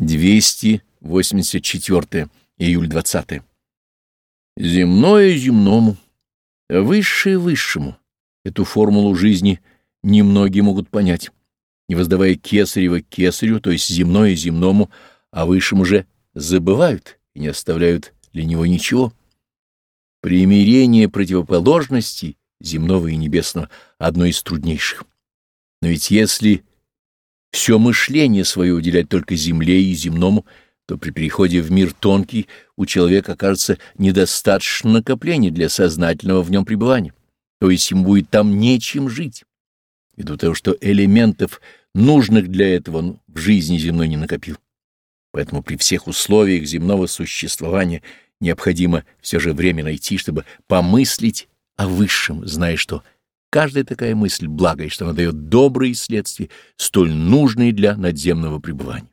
284 июль 20 Земное земному, высшее высшему. Эту формулу жизни немногие могут понять, не воздавая кесарева кесарю, то есть земное земному, а высшему же забывают и не оставляют для него ничего. Примирение противоположностей земного и небесного одно из труднейших. Но ведь если все мышление свое уделять только земле и земному, то при переходе в мир тонкий у человека окажется недостаточно накопления для сознательного в нем пребывания, то есть ему будет там нечем жить, ввиду того, что элементов, нужных для этого, он в жизни земной не накопил. Поэтому при всех условиях земного существования необходимо все же время найти, чтобы помыслить о высшем, зная, что Каждая такая мысль благо, и что она дает добрые следствия, столь нужные для надземного пребывания.